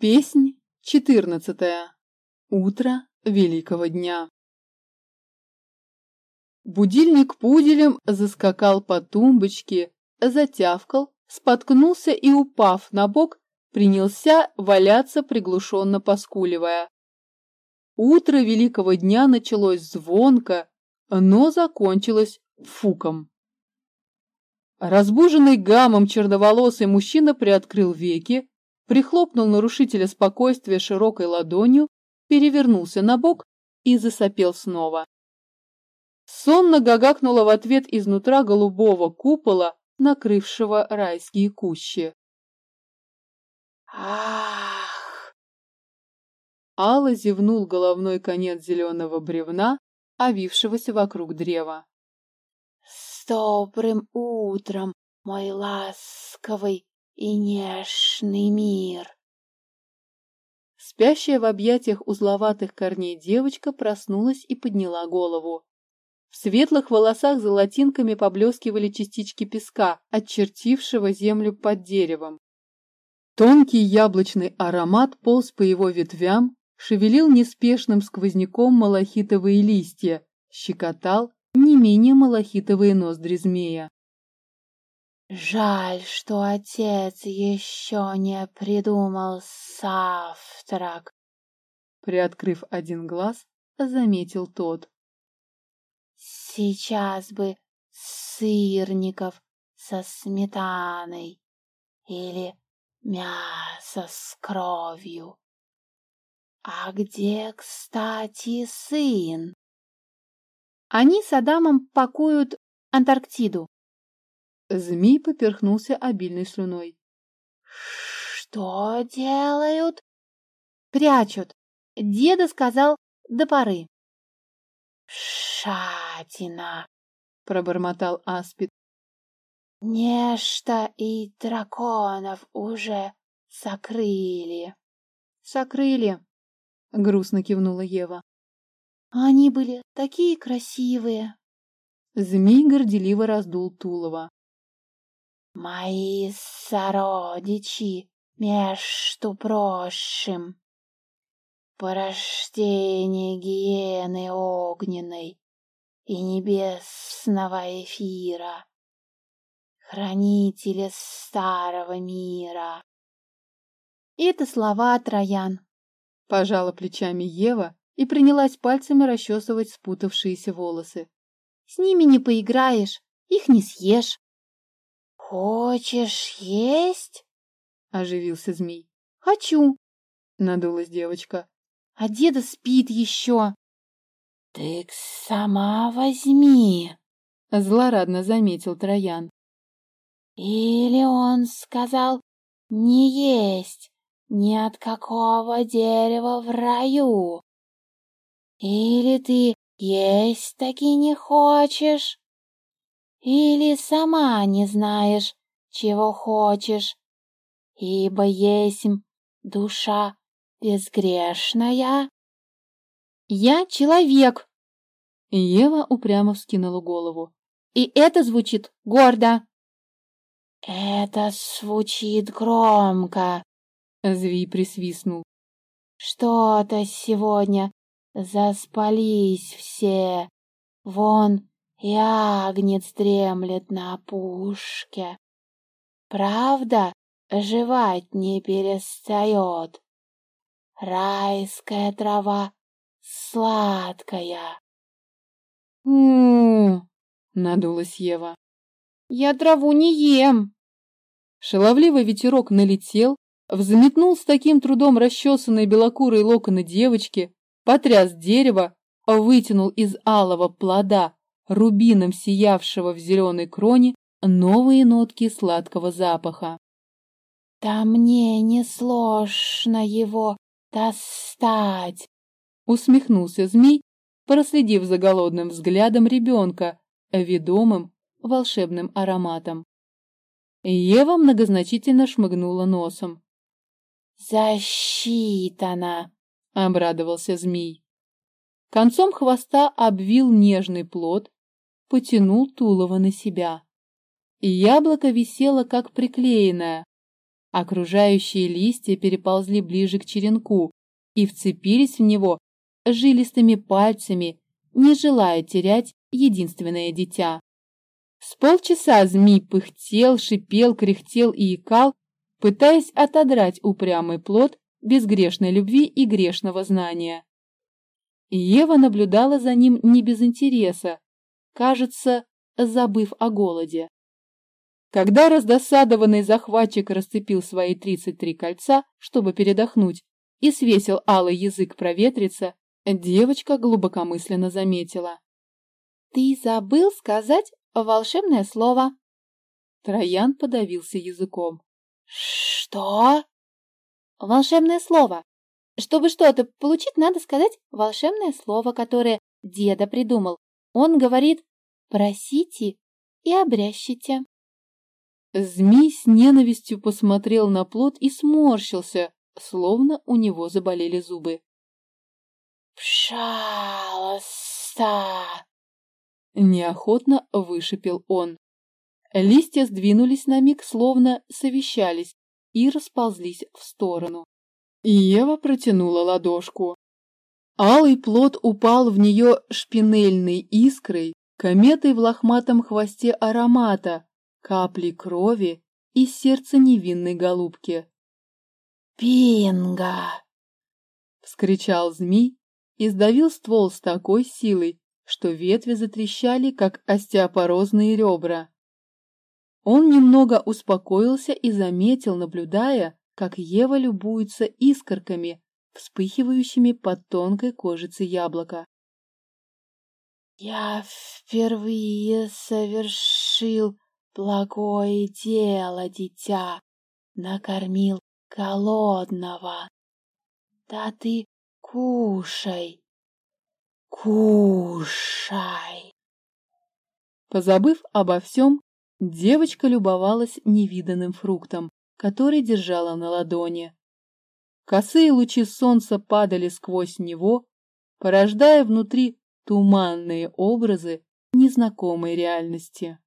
Песнь четырнадцатая. Утро великого дня. Будильник пуделем заскакал по тумбочке, затявкал, споткнулся и, упав на бок, принялся валяться, приглушенно поскуливая. Утро великого дня началось звонко, но закончилось фуком. Разбуженный гамом черноволосый мужчина приоткрыл веки, прихлопнул нарушителя спокойствия широкой ладонью, перевернулся на бок и засопел снова. Сонно гагакнуло в ответ изнутра голубого купола, накрывшего райские кущи. Ах! Алла зевнул головной конец зеленого бревна, овившегося вокруг древа. С добрым утром, мой ласковый и нежный мир. Спящая в объятиях узловатых корней девочка проснулась и подняла голову. В светлых волосах золотинками поблескивали частички песка, очертившего землю под деревом. Тонкий яблочный аромат полз по его ветвям, шевелил неспешным сквозняком малахитовые листья, щекотал не менее малахитовые ноздри змея. Жаль, что отец еще не придумал завтрак. Приоткрыв один глаз, заметил тот. Сейчас бы сырников со сметаной или мясо с кровью. А где, кстати, сын? Они с Адамом пакуют Антарктиду. Змей поперхнулся обильной слюной. Что делают? Прячут. Деда сказал до поры. Шатина, пробормотал Аспид. Нечто и драконов уже сокрыли. Сокрыли, грустно кивнула Ева. Они были такие красивые. Змей горделиво раздул Тулова. Мои сородичи, между прочим, порождение гиены огненной и небесного эфира, хранители старого мира. Это слова Троян, пожала плечами Ева и принялась пальцами расчесывать спутавшиеся волосы. С ними не поиграешь, их не съешь. «Хочешь есть?» — оживился змей. «Хочу!» — надулась девочка. «А деда спит еще!» «Ты сама возьми!» — злорадно заметил Троян. «Или он сказал не есть ни от какого дерева в раю? Или ты есть таки не хочешь?» Или сама не знаешь, чего хочешь, ибо есть душа безгрешная? Я человек. Ева упрямо вскинула голову. И это звучит гордо. Это звучит громко. Зви присвистнул. Что-то сегодня заспались все. Вон и агнец дремлет на опушке. Правда, жевать не перестает. Райская трава сладкая. у надулась Ева. «Я траву не ем!» Шаловливый ветерок налетел, взметнул с таким трудом расчесанные белокурые локоны девочки, потряс дерево, вытянул из алого плода рубином сиявшего в зеленой кроне, новые нотки сладкого запаха. «Да мне не сложно его достать!» усмехнулся змей, проследив за голодным взглядом ребенка, ведомым волшебным ароматом. Ева многозначительно шмыгнула носом. «Засчитано!» — обрадовался змей. Концом хвоста обвил нежный плод, потянул тулово на себя. И яблоко висело, как приклеенное. Окружающие листья переползли ближе к черенку и вцепились в него жилистыми пальцами, не желая терять единственное дитя. С полчаса змей пыхтел, шипел, кряхтел и икал, пытаясь отодрать упрямый плод безгрешной любви и грешного знания. Ева наблюдала за ним не без интереса, кажется, забыв о голоде. Когда раздосадованный захватчик расцепил свои тридцать три кольца, чтобы передохнуть, и свесил алый язык проветриться, девочка глубокомысленно заметила. «Ты забыл сказать волшебное слово?» Троян подавился языком. «Что?» «Волшебное слово. Чтобы что-то получить, надо сказать волшебное слово, которое деда придумал. Он говорит «просите и обрящите». Змей с ненавистью посмотрел на плод и сморщился, словно у него заболели зубы. «Пожалуйста!» Неохотно вышипел он. Листья сдвинулись на миг, словно совещались, и расползлись в сторону. Ева протянула ладошку. Алый плод упал в нее шпинельной искрой, кометой в лохматом хвосте аромата, капли крови и сердца невинной голубки. «Пинга!» — вскричал змей и сдавил ствол с такой силой, что ветви затрещали, как остеопорозные ребра. Он немного успокоился и заметил, наблюдая, как Ева любуется искорками, вспыхивающими под тонкой кожицей яблока. «Я впервые совершил благое дело, дитя, накормил голодного. Да ты кушай, кушай!» Позабыв обо всем, Девочка любовалась невиданным фруктом, который держала на ладони. Косые лучи солнца падали сквозь него, порождая внутри туманные образы незнакомой реальности.